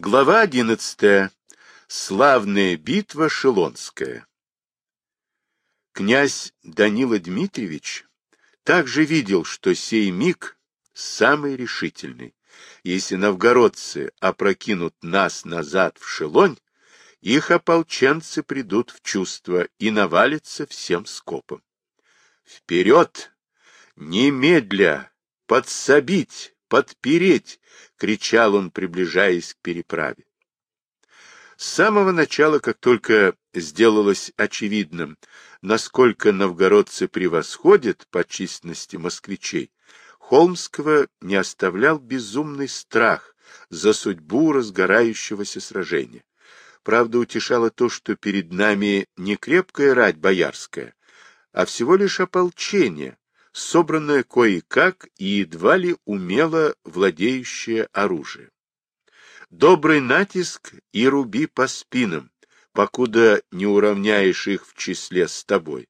Глава одиннадцатая. Славная битва Шелонская. Князь Данила Дмитриевич также видел, что сей миг самый решительный. Если новгородцы опрокинут нас назад в Шелонь, их ополченцы придут в чувство и навалятся всем скопом. Вперед! Немедля! Подсобить! Подпереть! — кричал он, приближаясь к переправе. С самого начала, как только сделалось очевидным, насколько новгородцы превосходят по численности москвичей, Холмского не оставлял безумный страх за судьбу разгорающегося сражения. Правда, утешало то, что перед нами не крепкая рать боярская, а всего лишь ополчение, собранное кое-как и едва ли умело владеющее оружием. Добрый натиск и руби по спинам, покуда не уравняешь их в числе с тобой.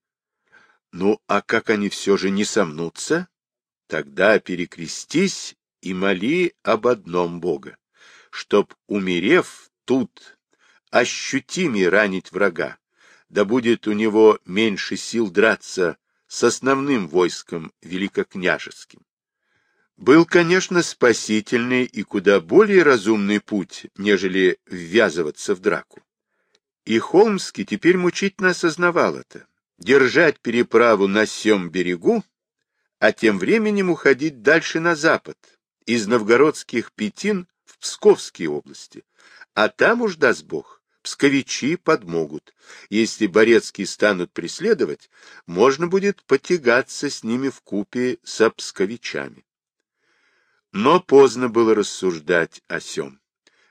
Ну, а как они все же не сомнутся? Тогда перекрестись и моли об одном Бога, чтоб, умерев тут, ощутимее ранить врага, да будет у него меньше сил драться с основным войском великокняжеским. Был, конечно, спасительный и куда более разумный путь, нежели ввязываться в драку. И Холмский теперь мучительно осознавал это. Держать переправу на сем берегу, а тем временем уходить дальше на запад, из новгородских Петин в Псковские области. А там уж, даст Бог, псковичи подмогут. Если Борецкие станут преследовать, можно будет потягаться с ними в купе со псковичами. Но поздно было рассуждать о сем.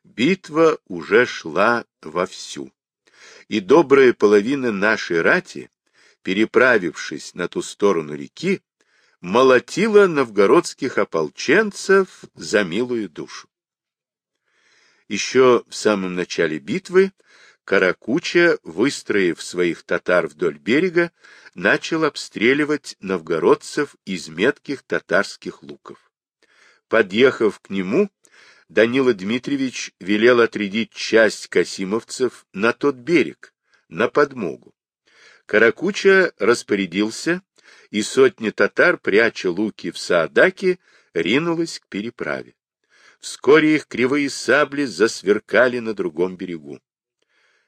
Битва уже шла вовсю. И добрая половина нашей рати, переправившись на ту сторону реки, молотила новгородских ополченцев за милую душу. Еще в самом начале битвы Каракуча, выстроив своих татар вдоль берега, начал обстреливать новгородцев из метких татарских луков. Подъехав к нему, Данила Дмитриевич велел отрядить часть касимовцев на тот берег, на подмогу. Каракуча распорядился, и сотни татар, пряча луки в Саадаке, ринулась к переправе. Вскоре их кривые сабли засверкали на другом берегу.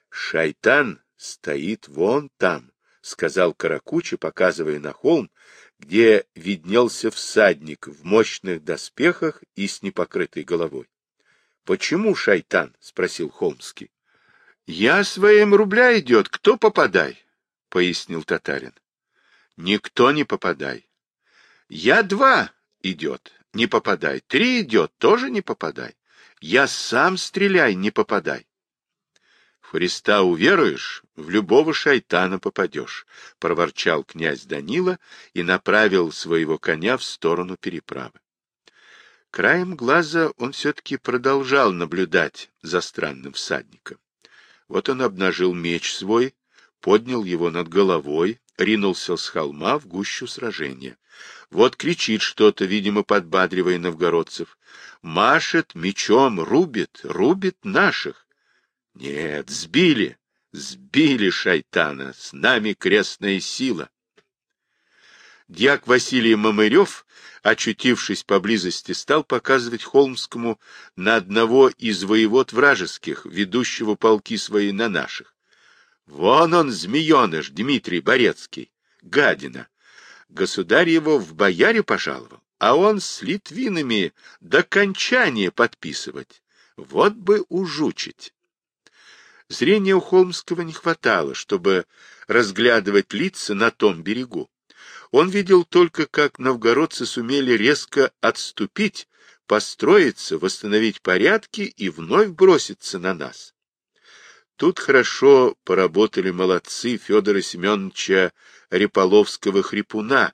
«Шайтан стоит вон там», — сказал Каракучи, показывая на холм, где виднелся всадник в мощных доспехах и с непокрытой головой. — Почему шайтан? — спросил Холмский. — Я своим рубля идет, кто попадай, — пояснил татарин. — Никто не попадай. — Я два идет, не попадай. Три идет, тоже не попадай. Я сам стреляй, не попадай. Христа уверуешь, в любого шайтана попадешь, — проворчал князь Данила и направил своего коня в сторону переправы. Краем глаза он все-таки продолжал наблюдать за странным всадником. Вот он обнажил меч свой, поднял его над головой, ринулся с холма в гущу сражения. Вот кричит что-то, видимо, подбадривая новгородцев. Машет мечом, рубит, рубит наших. Нет, сбили, сбили шайтана, с нами крестная сила. Дьяк Василий Мамырев, очутившись поблизости, стал показывать Холмскому на одного из воевод вражеских, ведущего полки свои на наших. Вон он, змееныш, Дмитрий Борецкий, гадина. Государь его в бояре пожаловал, а он с литвинами до кончания подписывать. Вот бы ужучить. Зрения у Холмского не хватало, чтобы разглядывать лица на том берегу. Он видел только, как новгородцы сумели резко отступить, построиться, восстановить порядки и вновь броситься на нас. Тут хорошо поработали молодцы Федора Семеновича Реполовского-Хрипуна,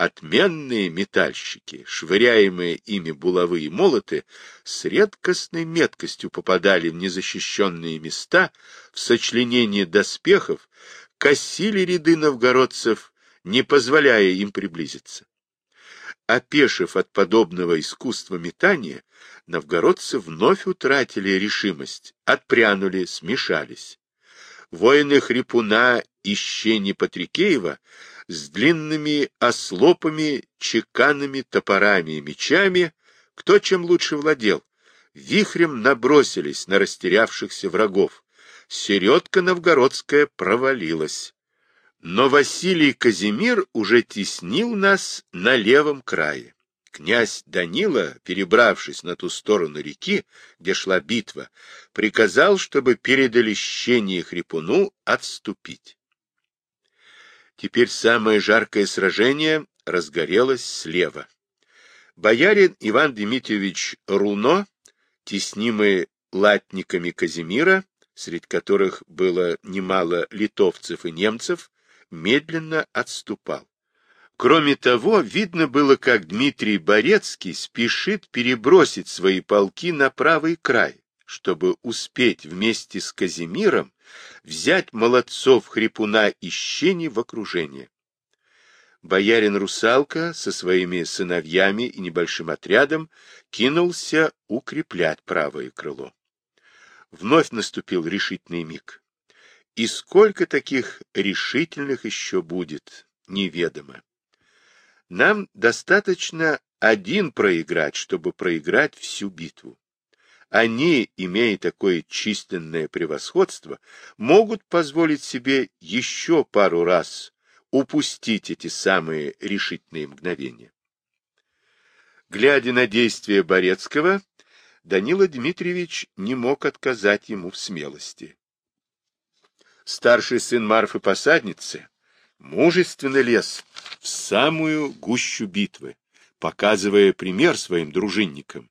отменные метальщики, швыряемые ими булавые молоты, с редкостной меткостью попадали в незащищенные места, в сочленение доспехов, косили ряды новгородцев, не позволяя им приблизиться. опешив от подобного искусства метания, новгородцы вновь утратили решимость, отпрянули, смешались. Воины Хрипуна и Щени Патрикеева с длинными ослопами, чеканными топорами и мечами, кто чем лучше владел, вихрем набросились на растерявшихся врагов. Середка новгородская провалилась. Но Василий Казимир уже теснил нас на левом крае. Князь Данила, перебравшись на ту сторону реки, где шла битва, приказал, чтобы передали щение Хрипуну отступить. Теперь самое жаркое сражение разгорелось слева. Боярин Иван Дмитриевич Руно, теснимый латниками Казимира, среди которых было немало литовцев и немцев, медленно отступал. Кроме того, видно было, как Дмитрий Борецкий спешит перебросить свои полки на правый край, чтобы успеть вместе с Казимиром взять молодцов Хрипуна и Щени в окружение. Боярин Русалка со своими сыновьями и небольшим отрядом кинулся укреплять правое крыло. Вновь наступил решительный миг. И сколько таких решительных еще будет, неведомо. Нам достаточно один проиграть, чтобы проиграть всю битву. Они, имея такое численное превосходство, могут позволить себе еще пару раз упустить эти самые решительные мгновения. Глядя на действия Борецкого, Данила Дмитриевич не мог отказать ему в смелости. Старший сын Марфы-посадницы мужественно лез в самую гущу битвы, показывая пример своим дружинникам.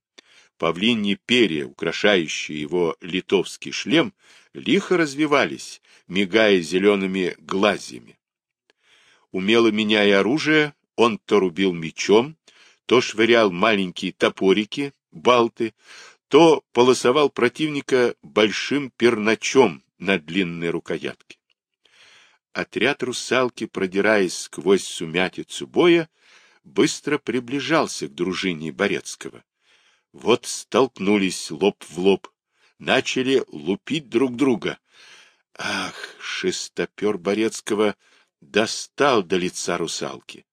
Павлиньи перья, украшающие его литовский шлем, лихо развивались, мигая зелеными глазьями. Умело меняя оружие, он то рубил мечом, то швырял маленькие топорики, балты, то полосовал противника большим перначом на длинной рукоятке. Отряд русалки, продираясь сквозь сумятицу боя, быстро приближался к дружине Борецкого. Вот столкнулись лоб в лоб, начали лупить друг друга. Ах, шестопер Борецкого достал до лица русалки.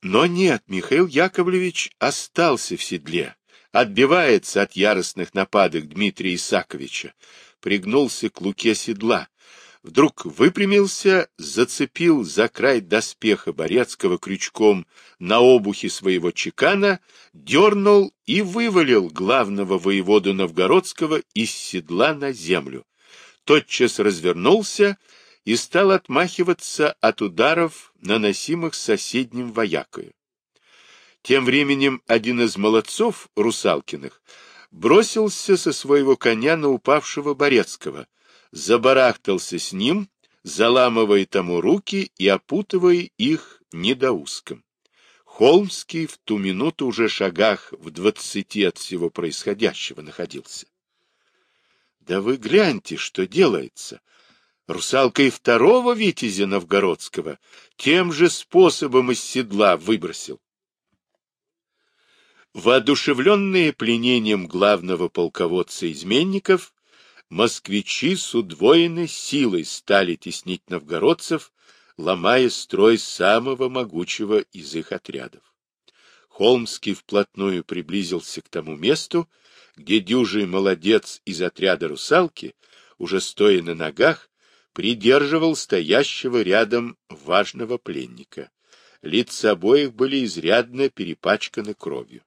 Но нет, Михаил Яковлевич остался в седле, отбивается от яростных нападок Дмитрия Исаковича, пригнулся к луке седла, вдруг выпрямился, зацепил за край доспеха Борецкого крючком на обухе своего чекана, дернул и вывалил главного воеводу Новгородского из седла на землю. Тотчас развернулся и стал отмахиваться от ударов, наносимых соседним воякою. Тем временем один из молодцов Русалкиных бросился со своего коня на упавшего Борецкого, забарахтался с ним, заламывая тому руки и опутывая их недоуском. Холмский в ту минуту уже шагах в двадцати от всего происходящего находился. — Да вы гляньте, что делается! Русалка и второго витязя новгородского тем же способом из седла выбросил. Воодушевленные пленением главного полководца изменников, москвичи с удвоенной силой стали теснить новгородцев, ломая строй самого могучего из их отрядов. Холмский вплотную приблизился к тому месту, где дюжий молодец из отряда русалки, уже стоя на ногах, придерживал стоящего рядом важного пленника. Лица обоих были изрядно перепачканы кровью.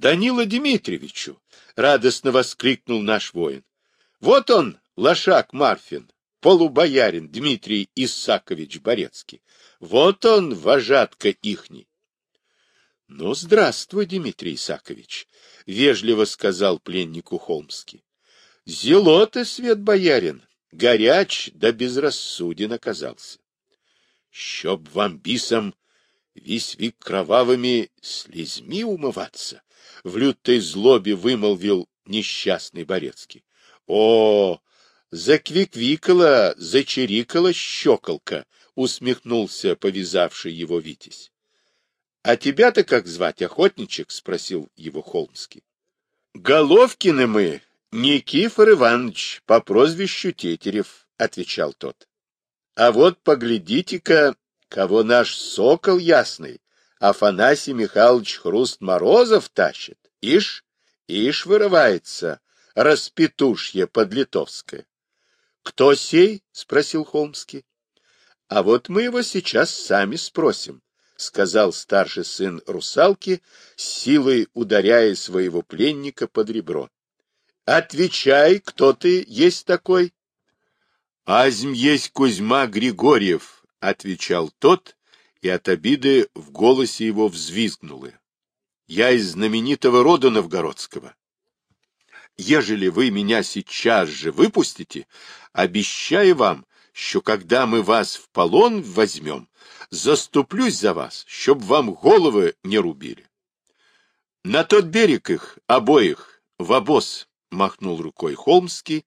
Данила Дмитриевичу! — радостно воскликнул наш воин. — Вот он, лошак Марфин, полубоярин Дмитрий Исакович Борецкий. Вот он, вожатка ихний. — Ну, здравствуй, Дмитрий Исакович, — вежливо сказал пленнику Холмский. Зело ты, свет боярин, горяч да безрассуден оказался. Щоб вам бисом весь век кровавыми слезьми умываться, в лютой злобе вымолвил несчастный Борецкий. О, заквиквикала, зачирикала щеколка, усмехнулся повязавший его Витязь. — А тебя-то как звать, охотничек? — спросил его Холмский. — Головкины мы, Никифор Иванович, по прозвищу Тетерев, — отвечал тот. — А вот поглядите-ка, кого наш сокол ясный, Афанасий Михайлович Хруст Морозов тащит. Ишь, ишь вырывается, распетушье подлитовское. — Кто сей? — спросил Холмский. — А вот мы его сейчас сами спросим, — сказал старший сын русалки, силой ударяя своего пленника под ребро. — Отвечай, кто ты есть такой? — Азм есть Кузьма Григорьев, — отвечал тот, и от обиды в голосе его взвизгнуло. — Я из знаменитого рода новгородского. Ежели вы меня сейчас же выпустите, обещаю вам, что когда мы вас в полон возьмем, заступлюсь за вас, чтоб вам головы не рубили. На тот берег их, обоих, в обоз, махнул рукой Холмский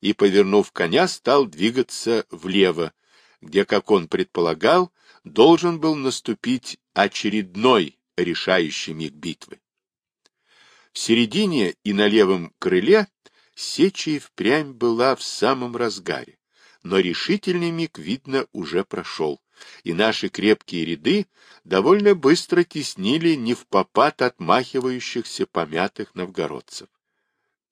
и, повернув коня, стал двигаться влево, где, как он предполагал, должен был наступить очередной решающий миг битвы. В середине и на левом крыле сеча и впрямь была в самом разгаре, но решительный миг, видно, уже прошел, и наши крепкие ряды довольно быстро теснили не в попад отмахивающихся помятых новгородцев.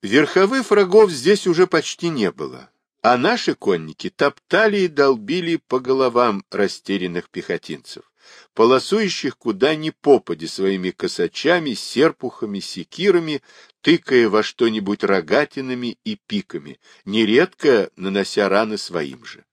Верховых врагов здесь уже почти не было, а наши конники топтали и долбили по головам растерянных пехотинцев полосующих куда ни попади своими косачами, серпухами, секирами, тыкая во что-нибудь рогатинами и пиками, нередко нанося раны своим же.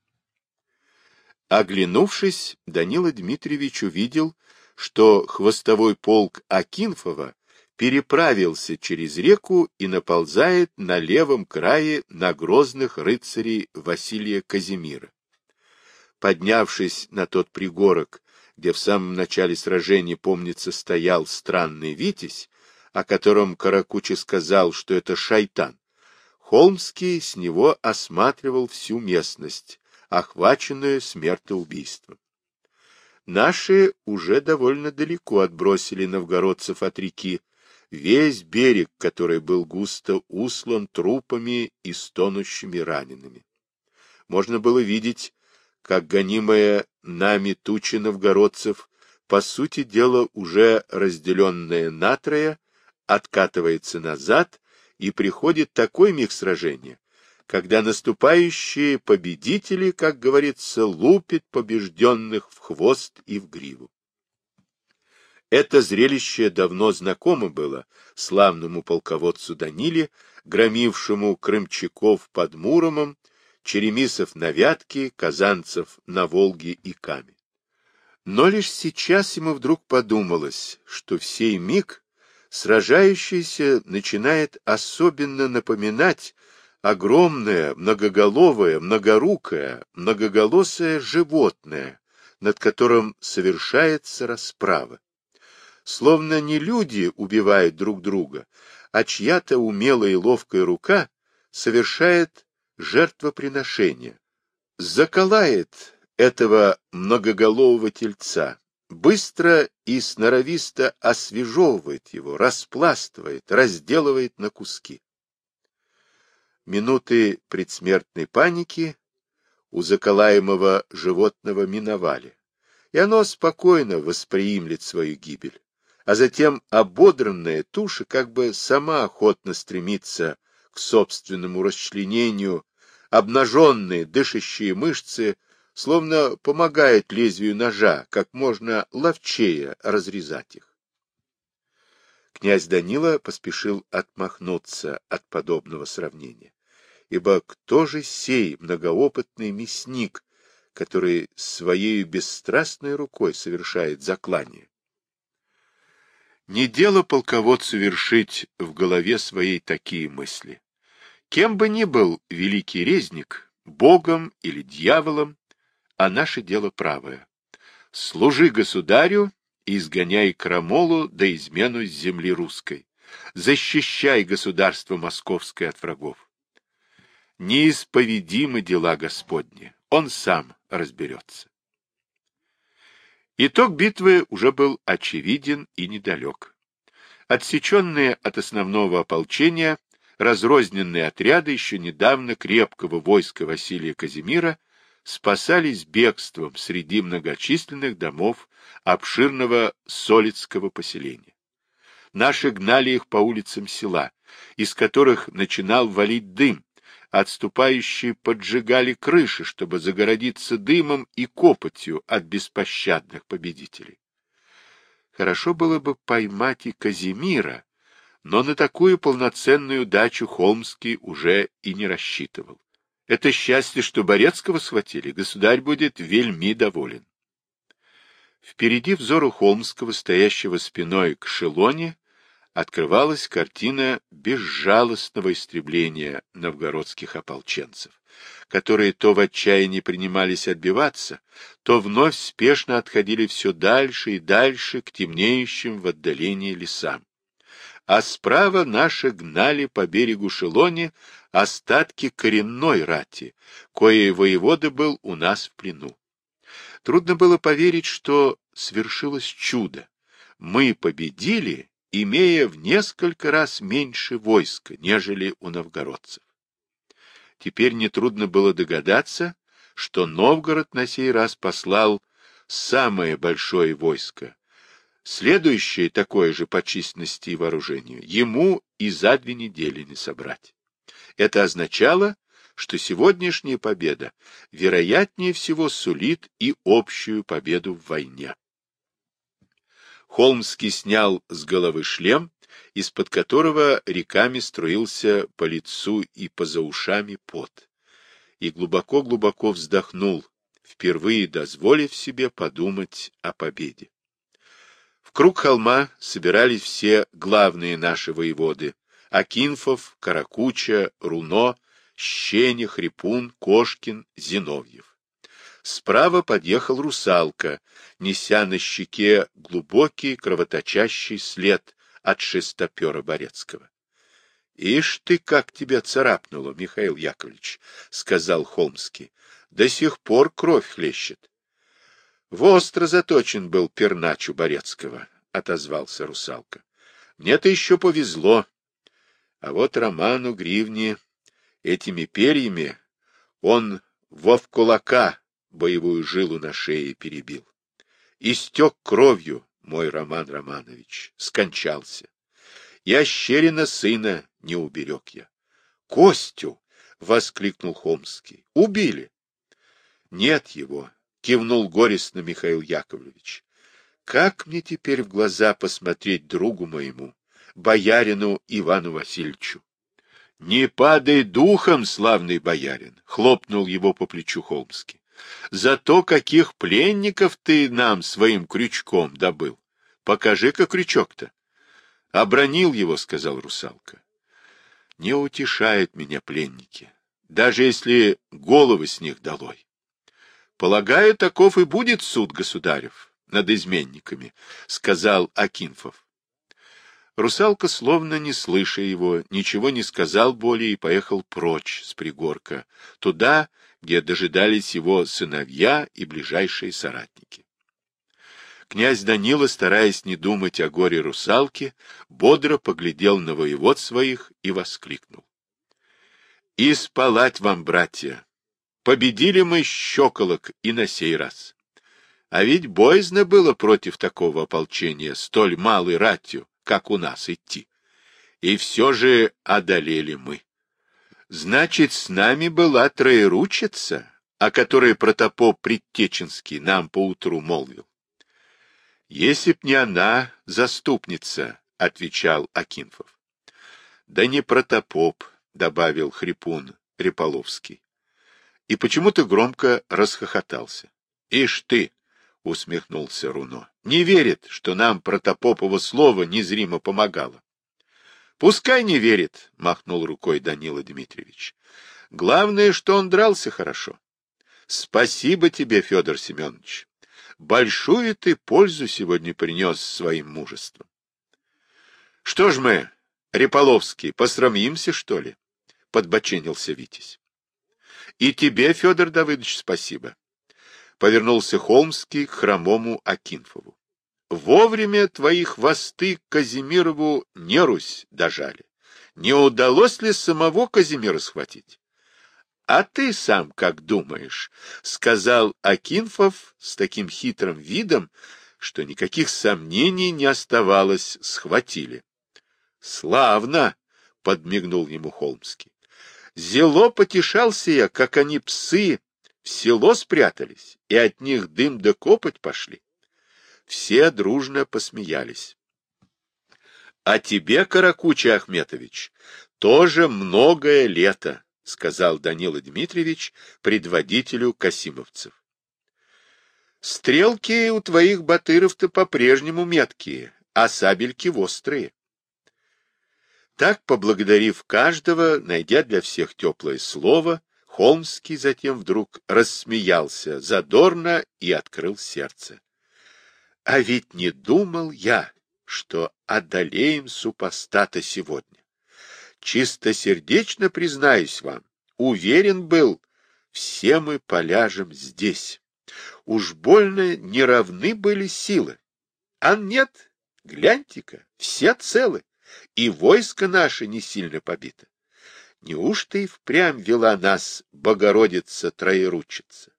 Оглянувшись, Данила Дмитриевич увидел, что хвостовой полк Акинфова переправился через реку и наползает на левом крае на грозных рыцарей Василия Казимира. Поднявшись на тот пригорок, где в самом начале сражения, помнится, стоял странный Витязь, о котором Каракучи сказал, что это шайтан, Холмский с него осматривал всю местность, охваченную смертоубийством. Наши уже довольно далеко отбросили новгородцев от реки, весь берег, который был густо услан трупами и стонущими ранеными. Можно было видеть как гонимая нами туча новгородцев, по сути дела уже разделенная натрое, откатывается назад, и приходит такой миг сражения, когда наступающие победители, как говорится, лупят побежденных в хвост и в гриву. Это зрелище давно знакомо было славному полководцу Даниле, громившему крымчаков под Муромом Черемисов на Вятке, Казанцев на Волге и Каме. Но лишь сейчас ему вдруг подумалось, что в сей миг сражающийся начинает особенно напоминать огромное, многоголовое, многорукое, многоголосое животное, над которым совершается расправа. Словно не люди убивают друг друга, а чья-то умелая и ловкая рука совершает жертвоприношения, заколает этого многоголового тельца, быстро и сноровисто освежевывает его, распластывает, разделывает на куски. Минуты предсмертной паники у заколаемого животного миновали, и оно спокойно восприимлет свою гибель, а затем ободранная туша как бы сама охотно стремится к собственному расчленению обнаженные дышащие мышцы словно помогают лезвию ножа как можно ловчее разрезать их. Князь Данила поспешил отмахнуться от подобного сравнения, ибо кто же сей многоопытный мясник, который своей бесстрастной рукой совершает заклание? Не дело полководцу вершить в голове своей такие мысли. Кем бы ни был великий резник, богом или дьяволом, а наше дело правое. Служи государю и изгоняй крамолу да измену земли русской. Защищай государство московское от врагов. Неисповедимы дела Господни, он сам разберется. Итог битвы уже был очевиден и недалек. Отсеченные от основного ополчения, разрозненные отряды еще недавно крепкого войска Василия Казимира спасались бегством среди многочисленных домов обширного Солицкого поселения. Наши гнали их по улицам села, из которых начинал валить дым, отступающие поджигали крыши, чтобы загородиться дымом и копотью от беспощадных победителей. Хорошо было бы поймать и Казимира, но на такую полноценную дачу Холмский уже и не рассчитывал. Это счастье, что Борецкого схватили, государь будет вельми доволен. Впереди взору Холмского, стоящего спиной к Шелоне, открывалась картина безжалостного истребления новгородских ополченцев, которые то в отчаянии принимались отбиваться, то вновь спешно отходили все дальше и дальше к темнеющим в отдалении лесам. А справа наши гнали по берегу Шелони остатки коренной рати, коей воевода был у нас в плену. Трудно было поверить, что свершилось чудо. Мы победили имея в несколько раз меньше войска, нежели у новгородцев. Теперь нетрудно было догадаться, что Новгород на сей раз послал самое большое войско, следующее такое же по численности и вооружению, ему и за две недели не собрать. Это означало, что сегодняшняя победа вероятнее всего сулит и общую победу в войне. Холмский снял с головы шлем, из-под которого реками струился по лицу и по за ушами пот, и глубоко-глубоко вздохнул, впервые дозволив себе подумать о победе. В круг холма собирались все главные наши воеводы — Акинфов, Каракуча, Руно, Щеня, Хрипун, Кошкин, Зиновьев. Справа подъехал русалка, неся на щеке глубокий кровоточащий след от шестопера Борецкого. — Ишь ты, как тебя царапнуло, Михаил Яковлевич, — сказал Холмский. — До сих пор кровь хлещет. — Востро заточен был пернач у Борецкого, — отозвался русалка. — Мне-то еще повезло. А вот Роману Гривни этими перьями он во в кулака боевую жилу на шее перебил. Истек кровью мой Роман Романович, скончался. Я щерина сына не уберег я. — Костю! — воскликнул Холмский. — Убили. — Нет его, — кивнул горестно Михаил Яковлевич. — Как мне теперь в глаза посмотреть другу моему, боярину Ивану Васильевичу? — Не падай духом, славный боярин! — хлопнул его по плечу Холмский. За то, каких пленников ты нам своим крючком добыл. Покажи-ка крючок-то. Обронил его, сказал русалка. Не утешают меня пленники, даже если головы с них долой. Полагаю, таков и будет суд государев над изменниками, сказал Акинфов. Русалка, словно не слыша его, ничего не сказал более и поехал прочь с пригорка, туда, где дожидались его сыновья и ближайшие соратники. Князь Данила, стараясь не думать о горе русалки, бодро поглядел на воевод своих и воскликнул. — И вам, братья! Победили мы щеколок и на сей раз. А ведь боязно было против такого ополчения, столь малой ратью, как у нас идти. И все же одолели мы. Значит, с нами была троеручица, о которой протопоп Предтеченский нам поутру молвил. Если б не она, заступница, — отвечал Акинфов. Да не протопоп, — добавил хрипун Реполовский. И почему-то громко расхохотался. — Ишь ты! — усмехнулся Руно. — Не верит, что нам протопопово слово незримо помогало. Пускай не верит, махнул рукой Данила Дмитриевич. Главное, что он дрался хорошо. Спасибо тебе, Федор Семенович. Большую ты пользу сегодня принес своим мужеством. Что ж мы, Реполовский, посрамимся, что ли? Подбоченился Витязь. И тебе, Федор Давыдович, спасибо. Повернулся Холмский к хромому Акинфову. Вовремя твои хвосты Казимирову не Русь дожали. Не удалось ли самого Казимира схватить? А ты сам как думаешь? — сказал Акинфов с таким хитрым видом, что никаких сомнений не оставалось, схватили. — Славно! — подмигнул ему Холмский. — Зело потешался я, как они псы в село спрятались, и от них дым да копоть пошли. Все дружно посмеялись. — А тебе, Каракуча Ахметович, тоже многое лето, — сказал Данила Дмитриевич предводителю касимовцев. — Стрелки у твоих батыров-то по-прежнему меткие, а сабельки вострые. Так, поблагодарив каждого, найдя для всех теплое слово, Холмский затем вдруг рассмеялся задорно и открыл сердце. А ведь не думал я, что одолеем супостата сегодня. Чистосердечно признаюсь вам, уверен был, все мы поляжем здесь. Уж больно неравны были силы. А нет, гляньте-ка, все целы, и войско наше не сильно побито. Неужто и впрямь вела нас Богородица Троеручица?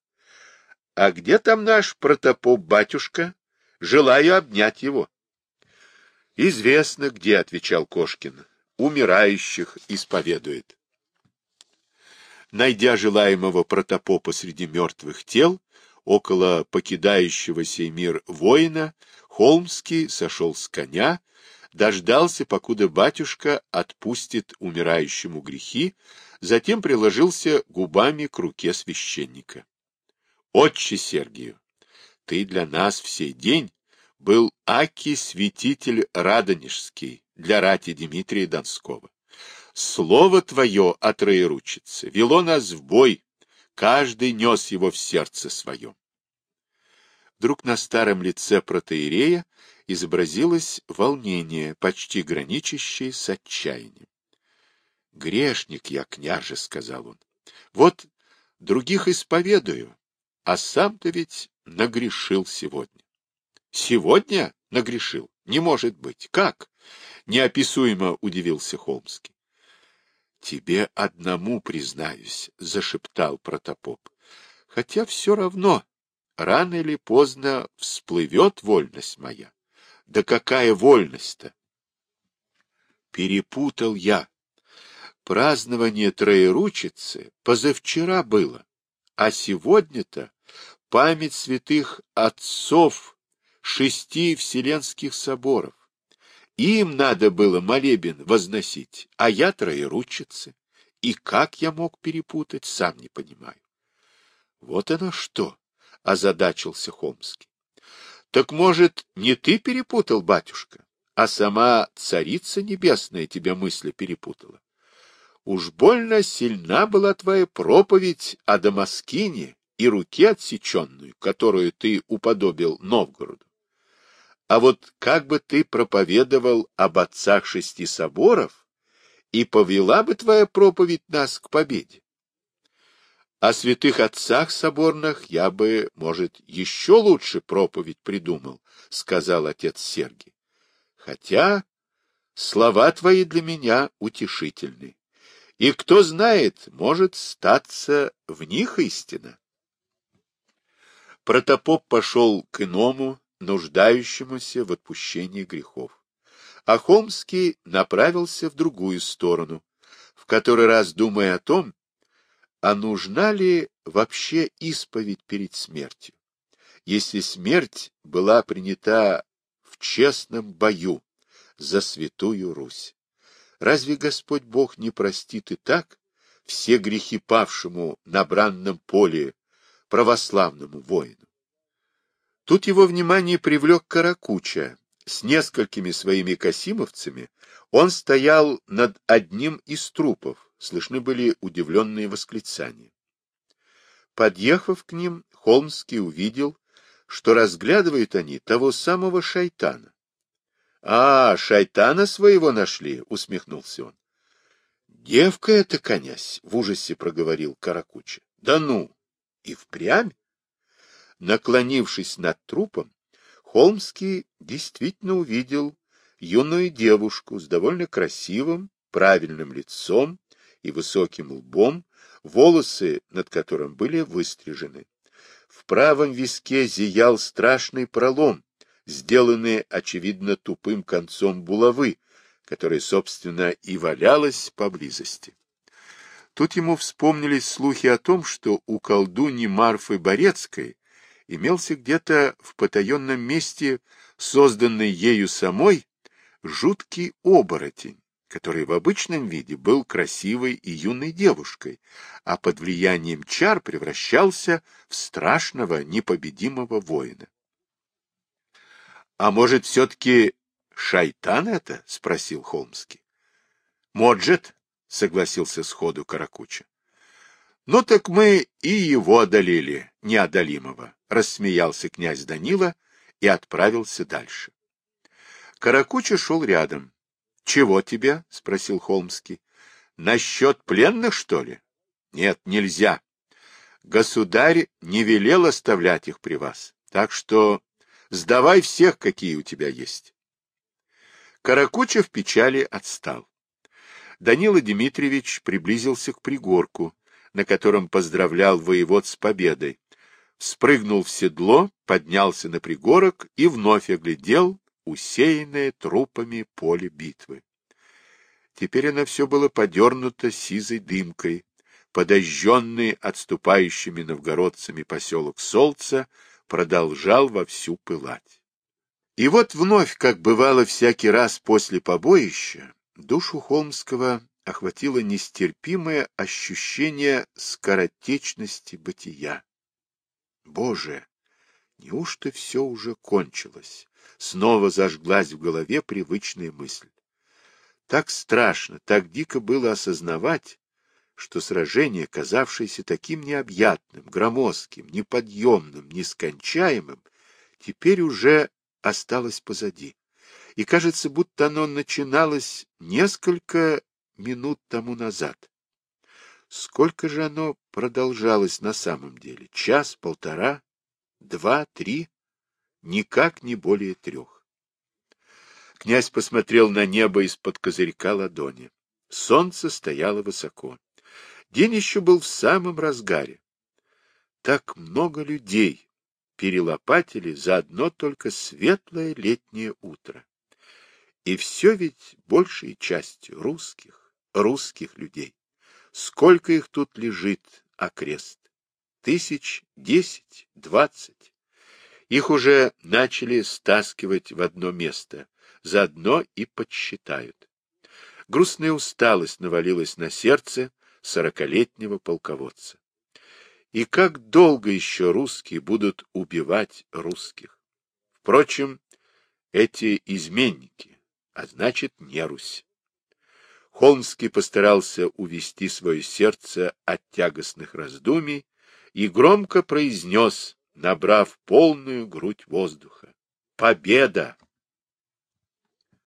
А где там наш протопоп-батюшка? Желаю обнять его. — Известно где, — отвечал Кошкин. — Умирающих исповедует. Найдя желаемого протопопа среди мертвых тел, около покидающего сей мир воина, Холмский сошел с коня, дождался, покуда батюшка отпустит умирающему грехи, затем приложился губами к руке священника. — Отче Сергию, ты для нас в сей день был аки святитель Радонежский для рати Дмитрия Донского. Слово твое о троеручице вело нас в бой, каждый нес его в сердце своем. Вдруг на старом лице протеерея изобразилось волнение, почти граничащее с отчаянием. — Грешник я, княже, — сказал он. — Вот других исповедую, а сам-то ведь нагрешил сегодня. Сегодня нагрешил? Не может быть. Как? Неописуемо удивился Холмский. Тебе одному признаюсь, зашептал протопоп. Хотя все равно, рано или поздно всплывет вольность моя. Да какая вольность-то? Перепутал я. Празднование Троеручицы позавчера было, а сегодня-то память святых отцов шести вселенских соборов. Им надо было молебен возносить, а я троеручицы. И как я мог перепутать, сам не понимаю. Вот оно что, — озадачился Холмский. Так, может, не ты перепутал, батюшка, а сама Царица Небесная тебя мысли перепутала? Уж больно сильна была твоя проповедь о Дамаскине и руке отсеченную, которую ты уподобил Новгороду. А вот как бы ты проповедовал об отцах шести соборов, и повела бы твоя проповедь нас к победе. О святых отцах соборных я бы, может, еще лучше проповедь придумал, — сказал отец Сергий. Хотя слова твои для меня утешительны. И кто знает, может статься в них истина. Протопоп пошел к иному, нуждающемуся в отпущении грехов. А Холмский направился в другую сторону, в который раз думая о том, а нужна ли вообще исповедь перед смертью, если смерть была принята в честном бою за святую Русь. Разве Господь Бог не простит и так все грехи павшему на бранном поле православному воину. Тут его внимание привлек Каракуча. С несколькими своими касимовцами он стоял над одним из трупов, слышны были удивленные восклицания. Подъехав к ним, Холмский увидел, что разглядывают они того самого шайтана. — А, шайтана своего нашли, — усмехнулся он. — Девка это, князь, — в ужасе проговорил Каракуча. — Да ну! И впрямь? Наклонившись над трупом, Холмский действительно увидел юную девушку с довольно красивым, правильным лицом и высоким лбом, волосы над которым были выстрижены. В правом виске зиял страшный пролом, сделанный, очевидно, тупым концом булавы, которая, собственно, и валялась поблизости. Тут ему вспомнились слухи о том, что у колдуни Марфы Борецкой имелся где-то в потаенном месте, созданный ею самой, жуткий оборотень, который в обычном виде был красивой и юной девушкой, а под влиянием чар превращался в страшного непобедимого воина. — А может, все-таки шайтан это? — спросил Холмский. — Моджет, — согласился сходу Каракуча. — Ну так мы и его одолели, неодолимого, — рассмеялся князь Данила и отправился дальше. Каракуча шел рядом. — Чего тебе? — спросил Холмский. — Насчет пленных, что ли? — Нет, нельзя. Государь не велел оставлять их при вас, так что сдавай всех, какие у тебя есть. Каракуча в печали отстал. Данила Дмитриевич приблизился к пригорку, на котором поздравлял воевод с победой, спрыгнул в седло, поднялся на пригорок и вновь оглядел усеянное трупами поле битвы. Теперь оно все было подернуто сизой дымкой, подожженный отступающими новгородцами поселок Солнца продолжал вовсю пылать. И вот вновь, как бывало всякий раз после побоища, душу Холмского охватило нестерпимое ощущение скоротечности бытия. Боже, неужто все уже кончилось? Снова зажглась в голове привычная мысль. Так страшно, так дико было осознавать, что сражение, казавшееся таким необъятным, громоздким, неподъемным, нескончаемым, теперь уже осталось позади. И кажется, будто оно начиналось несколько минут тому назад. Сколько же оно продолжалось на самом деле? Час, полтора, два, три? Никак не более трех. Князь посмотрел на небо из-под козырька ладони. Солнце стояло высоко. День еще был в самом разгаре. Так много людей перелопатили за одно только светлое летнее утро. И все ведь большей частью русских, русских людей. Сколько их тут лежит, окрест? Тысяч десять, двадцать. Их уже начали стаскивать в одно место, заодно и подсчитают. Грустная усталость навалилась на сердце сорокалетнего полководца. И как долго еще русские будут убивать русских? Впрочем, эти изменники, а значит, не Русь. Холмский постарался увести свое сердце от тягостных раздумий и громко произнес, набрав полную грудь воздуха. Победа!